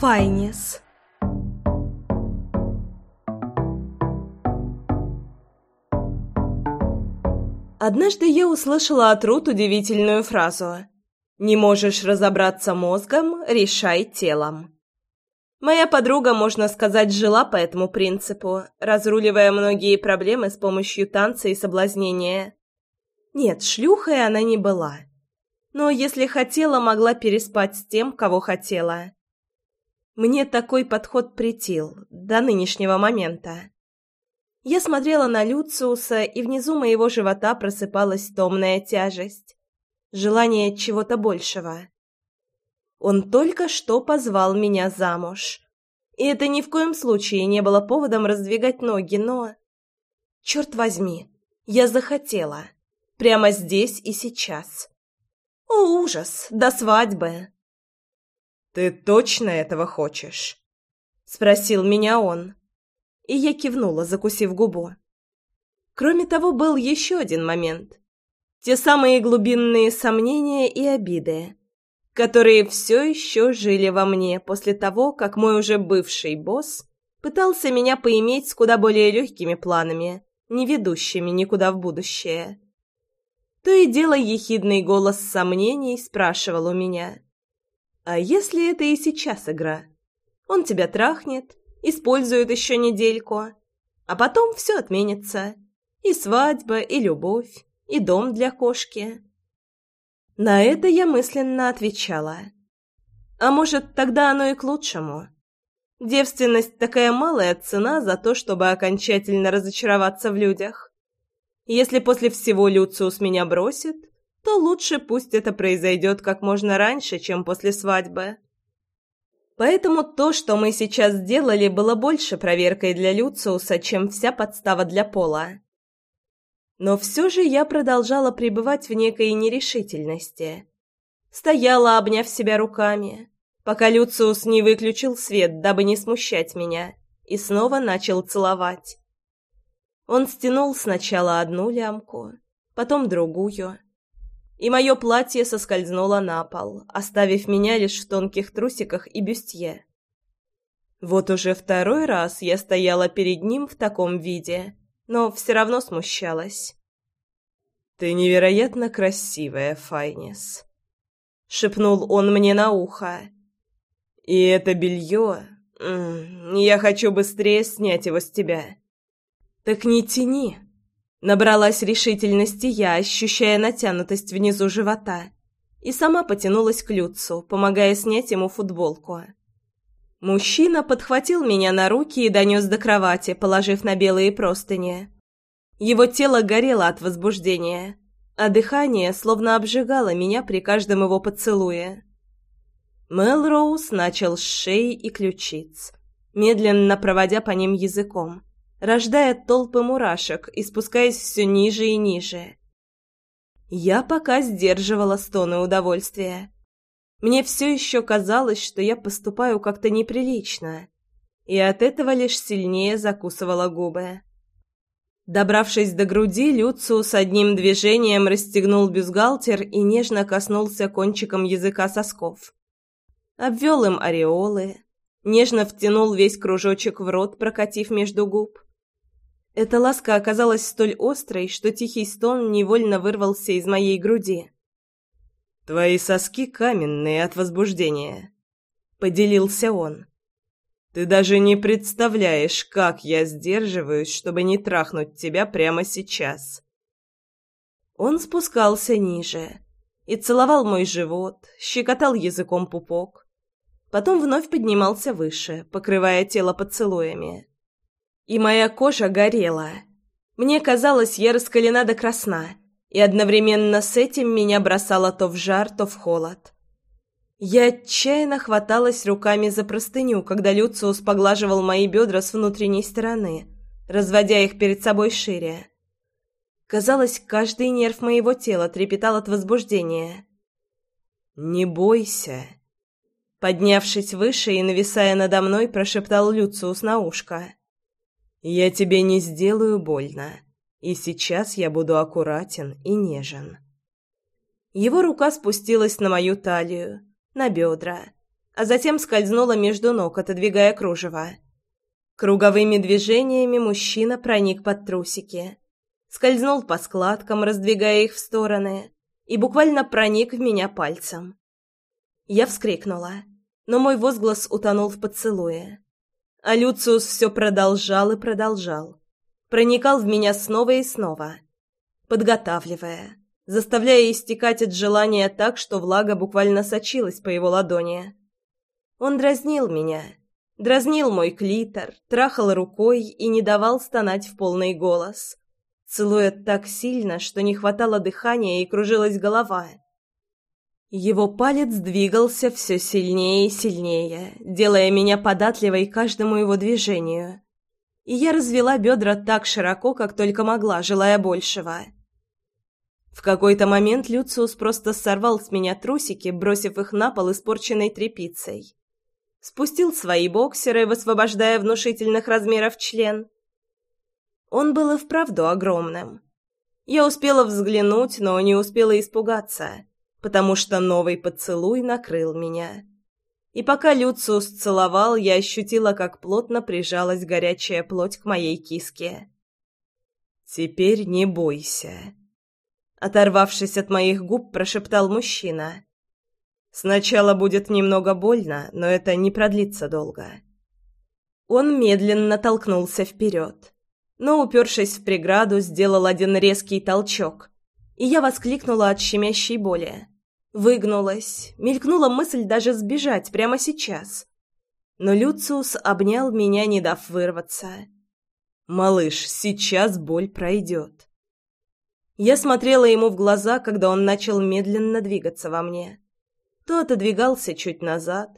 Файнис. Однажды я услышала от Рут удивительную фразу «Не можешь разобраться мозгом, решай телом». Моя подруга, можно сказать, жила по этому принципу, разруливая многие проблемы с помощью танца и соблазнения. Нет, шлюхой она не была. Но если хотела, могла переспать с тем, кого хотела. Мне такой подход претил до нынешнего момента. Я смотрела на Люциуса, и внизу моего живота просыпалась томная тяжесть. Желание чего-то большего. Он только что позвал меня замуж. И это ни в коем случае не было поводом раздвигать ноги, но... Черт возьми, я захотела. Прямо здесь и сейчас. О, ужас, до свадьбы. «Ты точно этого хочешь?» — спросил меня он и я кивнула, закусив губу. Кроме того, был еще один момент. Те самые глубинные сомнения и обиды, которые все еще жили во мне после того, как мой уже бывший босс пытался меня поиметь с куда более легкими планами, не ведущими никуда в будущее. То и дело ехидный голос сомнений спрашивал у меня. «А если это и сейчас игра? Он тебя трахнет, используют еще недельку, а потом все отменится. И свадьба, и любовь, и дом для кошки. На это я мысленно отвечала. А может, тогда оно и к лучшему. Девственность – такая малая цена за то, чтобы окончательно разочароваться в людях. Если после всего Люциус меня бросит, то лучше пусть это произойдет как можно раньше, чем после свадьбы. Поэтому то, что мы сейчас сделали, было больше проверкой для Люциуса, чем вся подстава для Пола. Но все же я продолжала пребывать в некой нерешительности. Стояла, обняв себя руками, пока Люциус не выключил свет, дабы не смущать меня, и снова начал целовать. Он стянул сначала одну лямку, потом другую, и мое платье соскользнуло на пол, оставив меня лишь в тонких трусиках и бюстье. Вот уже второй раз я стояла перед ним в таком виде, но все равно смущалась. «Ты невероятно красивая, Файнис», — шепнул он мне на ухо. «И это белье... Я хочу быстрее снять его с тебя». «Так не тяни», Набралась решительности я, ощущая натянутость внизу живота, и сама потянулась к Люцу, помогая снять ему футболку. Мужчина подхватил меня на руки и донес до кровати, положив на белые простыни. Его тело горело от возбуждения, а дыхание словно обжигало меня при каждом его поцелуе. Мелроуз начал с шеи и ключиц, медленно проводя по ним языком рождая толпы мурашек и спускаясь все ниже и ниже. Я пока сдерживала стоны удовольствия. Мне все еще казалось, что я поступаю как-то неприлично, и от этого лишь сильнее закусывала губы. Добравшись до груди, Люциус одним движением расстегнул бюстгальтер и нежно коснулся кончиком языка сосков. Обвел им ореолы, нежно втянул весь кружочек в рот, прокатив между губ. Эта ласка оказалась столь острой, что тихий стон невольно вырвался из моей груди. «Твои соски каменные от возбуждения», — поделился он. «Ты даже не представляешь, как я сдерживаюсь, чтобы не трахнуть тебя прямо сейчас». Он спускался ниже и целовал мой живот, щекотал языком пупок. Потом вновь поднимался выше, покрывая тело поцелуями и моя кожа горела. Мне казалось, я раскалена до красна, и одновременно с этим меня бросало то в жар, то в холод. Я отчаянно хваталась руками за простыню, когда Люциус поглаживал мои бедра с внутренней стороны, разводя их перед собой шире. Казалось, каждый нерв моего тела трепетал от возбуждения. «Не бойся!» Поднявшись выше и нависая надо мной, прошептал Люциус на ушко. Я тебе не сделаю больно, и сейчас я буду аккуратен и нежен. Его рука спустилась на мою талию, на бедра, а затем скользнула между ног, отодвигая кружево. Круговыми движениями мужчина проник под трусики, скользнул по складкам, раздвигая их в стороны, и буквально проник в меня пальцем. Я вскрикнула, но мой возглас утонул в поцелуе. А Люциус все продолжал и продолжал. Проникал в меня снова и снова, подготавливая, заставляя истекать от желания так, что влага буквально сочилась по его ладони. Он дразнил меня, Дразнил мой клитор, трахал рукой и не давал стонать в полный голос. Целуя так сильно, что не хватало дыхания и кружилась голова. Его палец двигался все сильнее и сильнее, делая меня податливой каждому его движению. И я развела бедра так широко, как только могла, желая большего. В какой-то момент Люциус просто сорвал с меня трусики, бросив их на пол испорченной тряпицей спустил свои боксеры, высвобождая внушительных размеров член. Он был и вправду огромным. Я успела взглянуть, но не успела испугаться, потому что новый поцелуй накрыл меня. И пока Люциус целовал, я ощутила, как плотно прижалась горячая плоть к моей киске. «Теперь не бойся», — оторвавшись от моих губ, прошептал мужчина. Сначала будет немного больно, но это не продлится долго. Он медленно толкнулся вперед, но, упершись в преграду, сделал один резкий толчок, и я воскликнула от щемящей боли. Выгнулась, мелькнула мысль даже сбежать прямо сейчас. Но Люциус обнял меня, не дав вырваться. «Малыш, сейчас боль пройдет». Я смотрела ему в глаза, когда он начал медленно двигаться во мне то отодвигался чуть назад,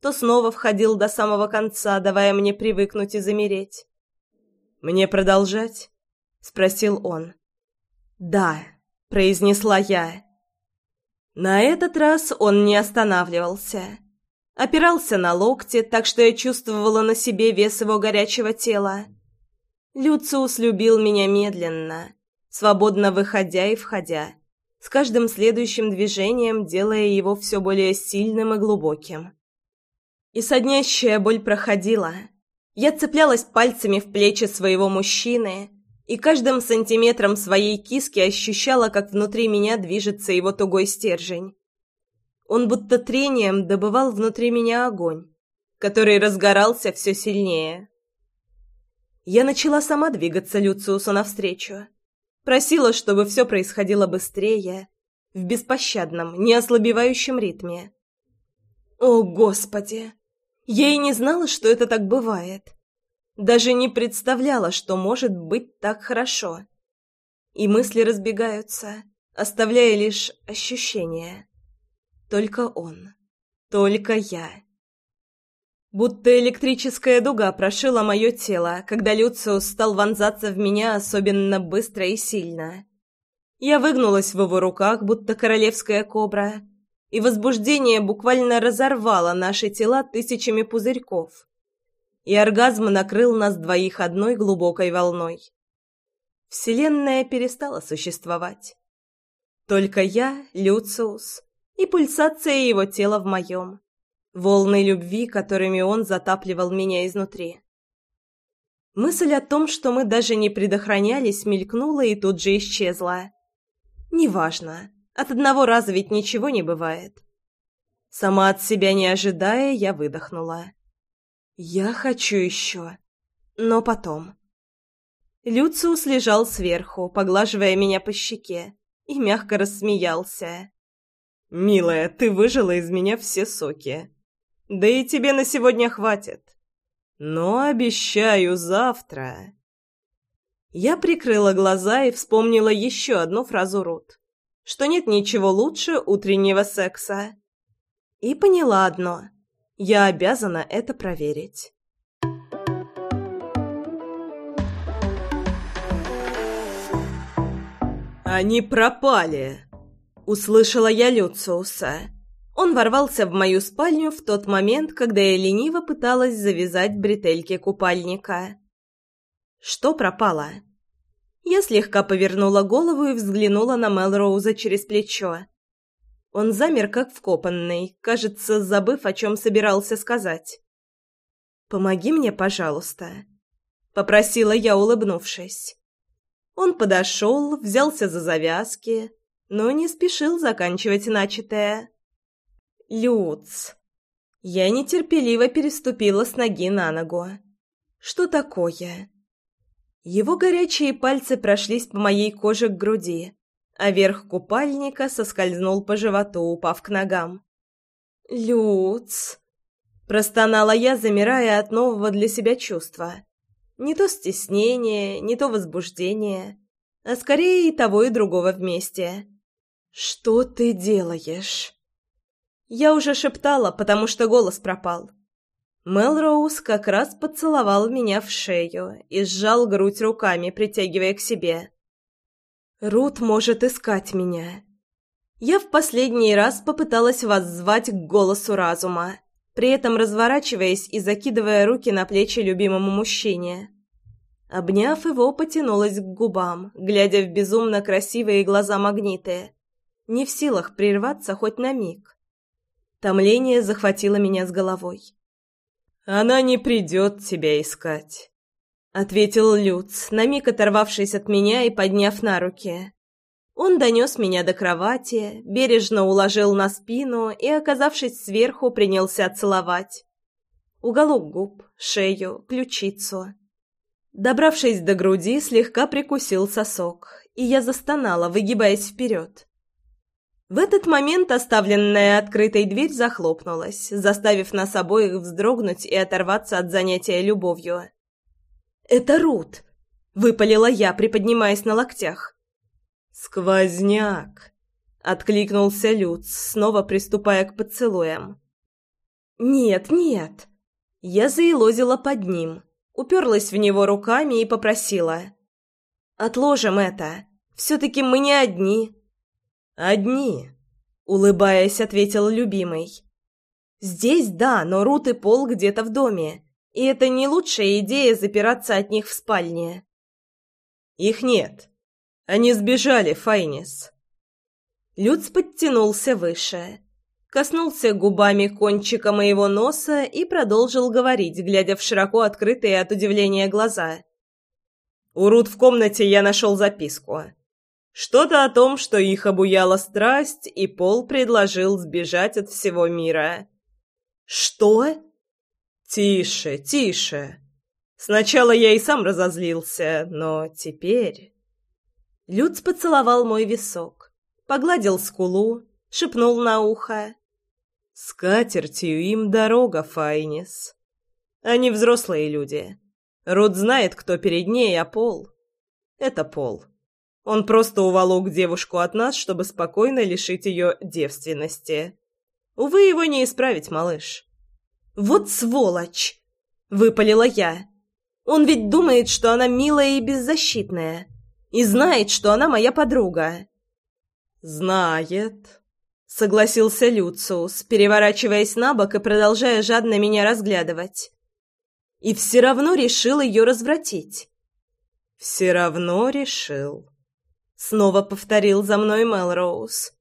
то снова входил до самого конца, давая мне привыкнуть и замереть. «Мне продолжать?» — спросил он. «Да», — произнесла я. На этот раз он не останавливался. Опирался на локти, так что я чувствовала на себе вес его горячего тела. Люциус любил меня медленно, свободно выходя и входя с каждым следующим движением делая его все более сильным и глубоким. И соднящая боль проходила. Я цеплялась пальцами в плечи своего мужчины и каждым сантиметром своей киски ощущала, как внутри меня движется его тугой стержень. Он будто трением добывал внутри меня огонь, который разгорался все сильнее. Я начала сама двигаться Люциусу навстречу. Просила, чтобы все происходило быстрее, в беспощадном, неослабевающем ритме. О, Господи! Я и не знала, что это так бывает. Даже не представляла, что может быть так хорошо. И мысли разбегаются, оставляя лишь ощущения. Только он. Только я. Будто электрическая дуга прошила мое тело, когда Люциус стал вонзаться в меня особенно быстро и сильно. Я выгнулась в его руках, будто королевская кобра, и возбуждение буквально разорвало наши тела тысячами пузырьков. И оргазм накрыл нас двоих одной глубокой волной. Вселенная перестала существовать. Только я, Люциус, и пульсация его тела в моем волны любви, которыми он затапливал меня изнутри. Мысль о том, что мы даже не предохранялись, мелькнула и тут же исчезла. Неважно, от одного раза ведь ничего не бывает. Сама от себя не ожидая, я выдохнула. Я хочу еще, но потом. Люциус лежал сверху, поглаживая меня по щеке, и мягко рассмеялся. «Милая, ты выжила из меня все соки. Да и тебе на сегодня хватит. Но обещаю завтра. Я прикрыла глаза и вспомнила еще одну фразу Рут, что нет ничего лучше утреннего секса. И поняла одно: я обязана это проверить. Они пропали, услышала я Люциуса. Он ворвался в мою спальню в тот момент, когда я лениво пыталась завязать бретельки купальника. Что пропало? Я слегка повернула голову и взглянула на Мелроуза через плечо. Он замер, как вкопанный, кажется, забыв, о чем собирался сказать. «Помоги мне, пожалуйста», — попросила я, улыбнувшись. Он подошел, взялся за завязки, но не спешил заканчивать начатое. «Люц!» Я нетерпеливо переступила с ноги на ногу. «Что такое?» Его горячие пальцы прошлись по моей коже к груди, а верх купальника соскользнул по животу, упав к ногам. «Люц!» Простонала я, замирая от нового для себя чувства. Не то стеснение, не то возбуждение, а скорее и того, и другого вместе. «Что ты делаешь?» Я уже шептала, потому что голос пропал. Мелроуз как раз поцеловал меня в шею и сжал грудь руками, притягивая к себе. «Рут может искать меня». Я в последний раз попыталась воззвать к голосу разума, при этом разворачиваясь и закидывая руки на плечи любимому мужчине. Обняв его, потянулась к губам, глядя в безумно красивые глаза магниты, не в силах прерваться хоть на миг. Томление захватило меня с головой. «Она не придет тебя искать», — ответил Люц, на миг оторвавшись от меня и подняв на руки. Он донес меня до кровати, бережно уложил на спину и, оказавшись сверху, принялся целовать. Уголок губ, шею, ключицу. Добравшись до груди, слегка прикусил сосок, и я застонала, выгибаясь вперед. В этот момент оставленная открытой дверь захлопнулась, заставив нас обоих вздрогнуть и оторваться от занятия любовью. «Это Рут!» — выпалила я, приподнимаясь на локтях. «Сквозняк!» — откликнулся Люц, снова приступая к поцелуям. «Нет, нет!» Я заилозила под ним, уперлась в него руками и попросила. «Отложим это. Все-таки мы не одни». «Одни», — улыбаясь, ответил любимый. «Здесь да, но Рут и Пол где-то в доме, и это не лучшая идея запираться от них в спальне». «Их нет. Они сбежали, Файнис». Люц подтянулся выше, коснулся губами кончика моего носа и продолжил говорить, глядя в широко открытые от удивления глаза. «У Рут в комнате я нашел записку. Что-то о том, что их обуяла страсть, и Пол предложил сбежать от всего мира. «Что?» «Тише, тише. Сначала я и сам разозлился, но теперь...» Люц поцеловал мой висок, погладил скулу, шепнул на ухо. «С катертью им дорога, Файнис. Они взрослые люди. Рут знает, кто перед ней, а Пол — это Пол». Он просто уволок девушку от нас, чтобы спокойно лишить ее девственности. Увы, его не исправить, малыш. «Вот сволочь!» — выпалила я. «Он ведь думает, что она милая и беззащитная, и знает, что она моя подруга». «Знает», — согласился Люциус, переворачиваясь на бок и продолжая жадно меня разглядывать. «И все равно решил ее развратить». «Все равно решил», Снова повторил за мной Мелроуз.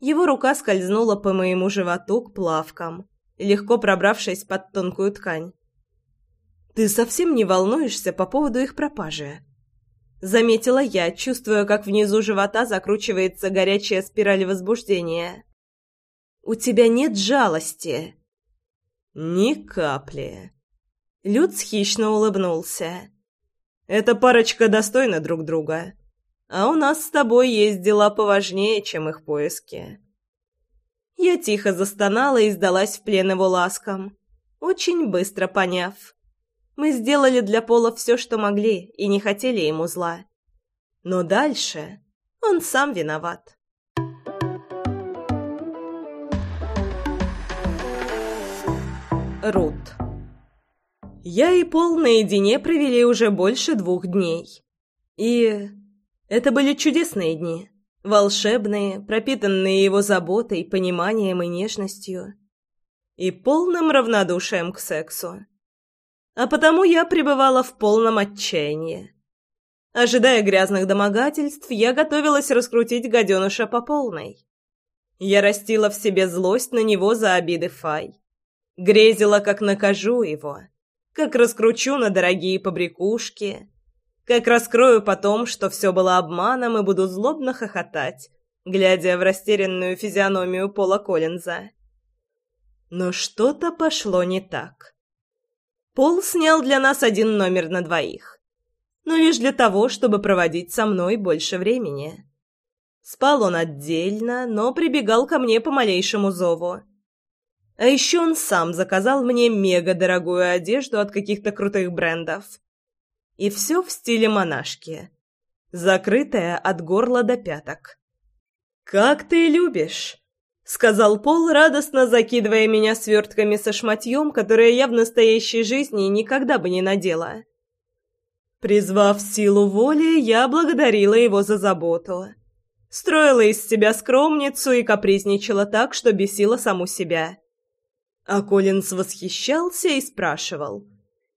Его рука скользнула по моему животу к плавкам, легко пробравшись под тонкую ткань. «Ты совсем не волнуешься по поводу их пропажи?» Заметила я, чувствуя, как внизу живота закручивается горячая спираль возбуждения. «У тебя нет жалости?» «Ни капли». Люц хищно улыбнулся. «Эта парочка достойна друг друга. А у нас с тобой есть дела поважнее, чем их поиски». Я тихо застонала и сдалась в плен его ласкам, очень быстро поняв. Мы сделали для Пола все, что могли, и не хотели ему зла. Но дальше он сам виноват. Рут Я и Пол наедине провели уже больше двух дней. И это были чудесные дни, волшебные, пропитанные его заботой, пониманием и нежностью. И полным равнодушием к сексу. А потому я пребывала в полном отчаянии. Ожидая грязных домогательств, я готовилась раскрутить гаденыша по полной. Я растила в себе злость на него за обиды Фай. Грезила, как накажу его, как раскручу на дорогие побрякушки, как раскрою потом, что все было обманом, и буду злобно хохотать, глядя в растерянную физиономию Пола Коллинза. Но что-то пошло не так. Пол снял для нас один номер на двоих, но лишь для того, чтобы проводить со мной больше времени. Спал он отдельно, но прибегал ко мне по малейшему зову. А еще он сам заказал мне мега-дорогую одежду от каких-то крутых брендов. И все в стиле монашки, закрытая от горла до пяток. «Как ты любишь!» — сказал Пол, радостно закидывая меня свертками со шматьем, которые я в настоящей жизни никогда бы не надела. Призвав силу воли, я благодарила его за заботу. Строила из себя скромницу и капризничала так, что бесила саму себя. А Коллинз восхищался и спрашивал,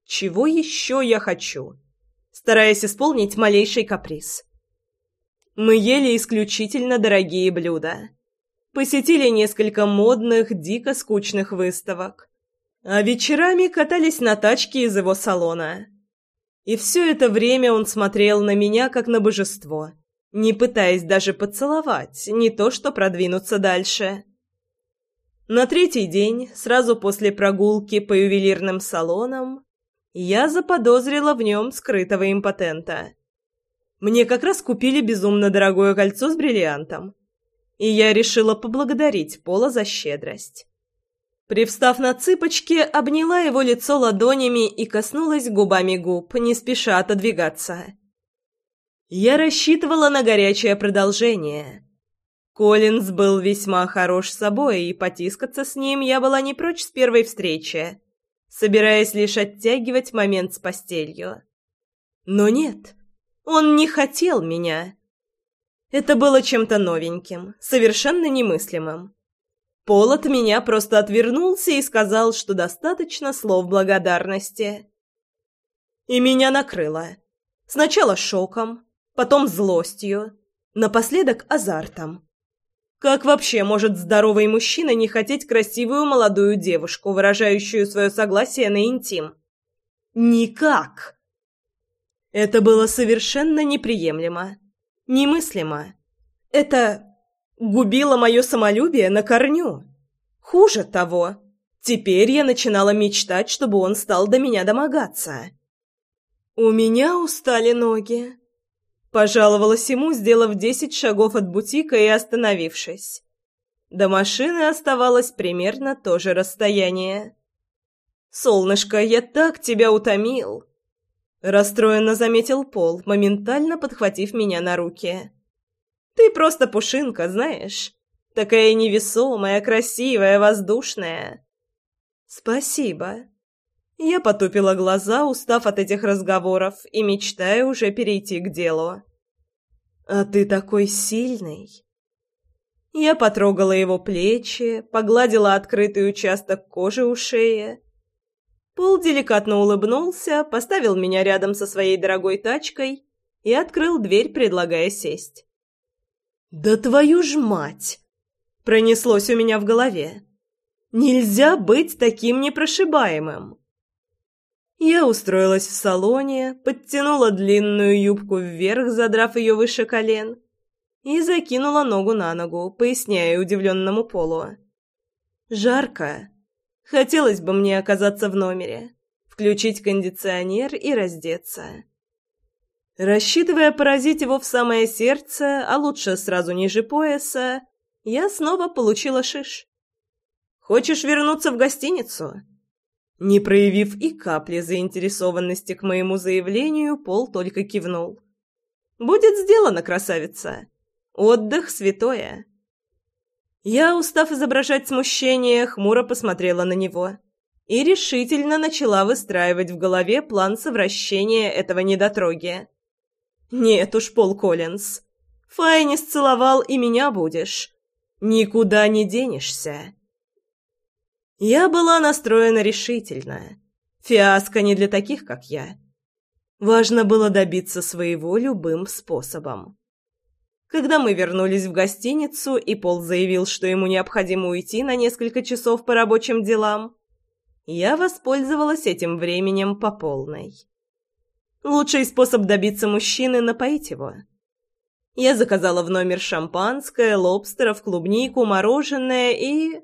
чего еще я хочу, стараясь исполнить малейший каприз. Мы ели исключительно дорогие блюда. Посетили несколько модных, дико скучных выставок. А вечерами катались на тачке из его салона. И все это время он смотрел на меня, как на божество – не пытаясь даже поцеловать, не то что продвинуться дальше. На третий день, сразу после прогулки по ювелирным салонам, я заподозрила в нем скрытого импотента. Мне как раз купили безумно дорогое кольцо с бриллиантом, и я решила поблагодарить Пола за щедрость. Привстав на цыпочки, обняла его лицо ладонями и коснулась губами губ, не спеша отодвигаться. Я рассчитывала на горячее продолжение. Коллинз был весьма хорош собой, и потискаться с ним я была не прочь с первой встречи, собираясь лишь оттягивать момент с постелью. Но нет, он не хотел меня. Это было чем-то новеньким, совершенно немыслимым. Пол от меня просто отвернулся и сказал, что достаточно слов благодарности. И меня накрыло. Сначала шоком, потом злостью, напоследок азартом. Как вообще может здоровый мужчина не хотеть красивую молодую девушку, выражающую свое согласие на интим? Никак! Это было совершенно неприемлемо, немыслимо. Это губило мое самолюбие на корню. Хуже того, теперь я начинала мечтать, чтобы он стал до меня домогаться. У меня устали ноги. Пожаловалась ему, сделав десять шагов от бутика и остановившись. До машины оставалось примерно то же расстояние. «Солнышко, я так тебя утомил!» Расстроенно заметил Пол, моментально подхватив меня на руки. «Ты просто пушинка, знаешь? Такая невесомая, красивая, воздушная!» «Спасибо!» Я потупила глаза, устав от этих разговоров и мечтая уже перейти к делу. «А ты такой сильный!» Я потрогала его плечи, погладила открытый участок кожи у шеи. Пол деликатно улыбнулся, поставил меня рядом со своей дорогой тачкой и открыл дверь, предлагая сесть. «Да твою ж мать!» — пронеслось у меня в голове. «Нельзя быть таким непрошибаемым!» Я устроилась в салоне, подтянула длинную юбку вверх, задрав ее выше колен, и закинула ногу на ногу, поясняя удивленному полу. «Жарко. Хотелось бы мне оказаться в номере, включить кондиционер и раздеться». Рассчитывая поразить его в самое сердце, а лучше сразу ниже пояса, я снова получила шиш. «Хочешь вернуться в гостиницу?» Не проявив и капли заинтересованности к моему заявлению, Пол только кивнул. «Будет сделано, красавица. Отдых святое». Я, устав изображать смущение, хмуро посмотрела на него и решительно начала выстраивать в голове план совращения этого недотроги. «Нет уж, Пол Коллинз, Файни сцеловал и меня будешь. Никуда не денешься». Я была настроена решительно. Фиаско не для таких, как я. Важно было добиться своего любым способом. Когда мы вернулись в гостиницу, и Пол заявил, что ему необходимо уйти на несколько часов по рабочим делам, я воспользовалась этим временем по полной. Лучший способ добиться мужчины — напоить его. Я заказала в номер шампанское, лобстеров, клубнику, мороженое и...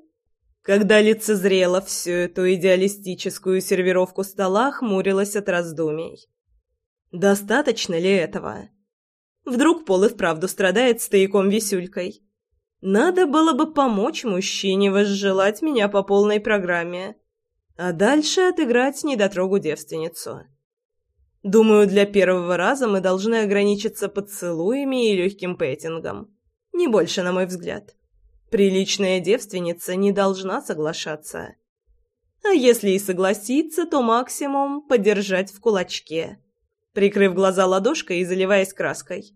Когда лицезрела всю эту идеалистическую сервировку стола, хмурилась от раздумий. Достаточно ли этого? Вдруг Пол и вправду страдает стояком-висюлькой? Надо было бы помочь мужчине возжелать меня по полной программе, а дальше отыграть недотрогу девственницу. Думаю, для первого раза мы должны ограничиться поцелуями и легким пэтингом. Не больше, на мой взгляд. Приличная девственница не должна соглашаться. А если и согласится, то максимум подержать в кулачке, прикрыв глаза ладошкой и заливаясь краской.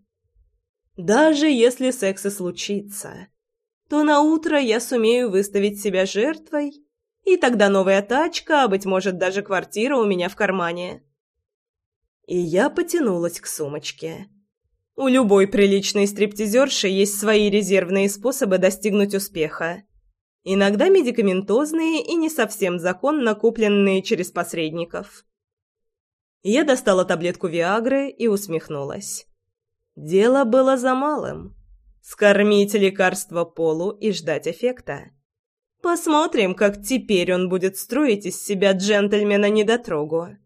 Даже если секс и случится, то на утро я сумею выставить себя жертвой, и тогда новая тачка, а быть может даже квартира у меня в кармане и я потянулась к сумочке. У любой приличной стриптизерши есть свои резервные способы достигнуть успеха. Иногда медикаментозные и не совсем законно купленные через посредников. Я достала таблетку Виагры и усмехнулась. Дело было за малым. Скормить лекарство Полу и ждать эффекта. Посмотрим, как теперь он будет строить из себя джентльмена-недотрогу.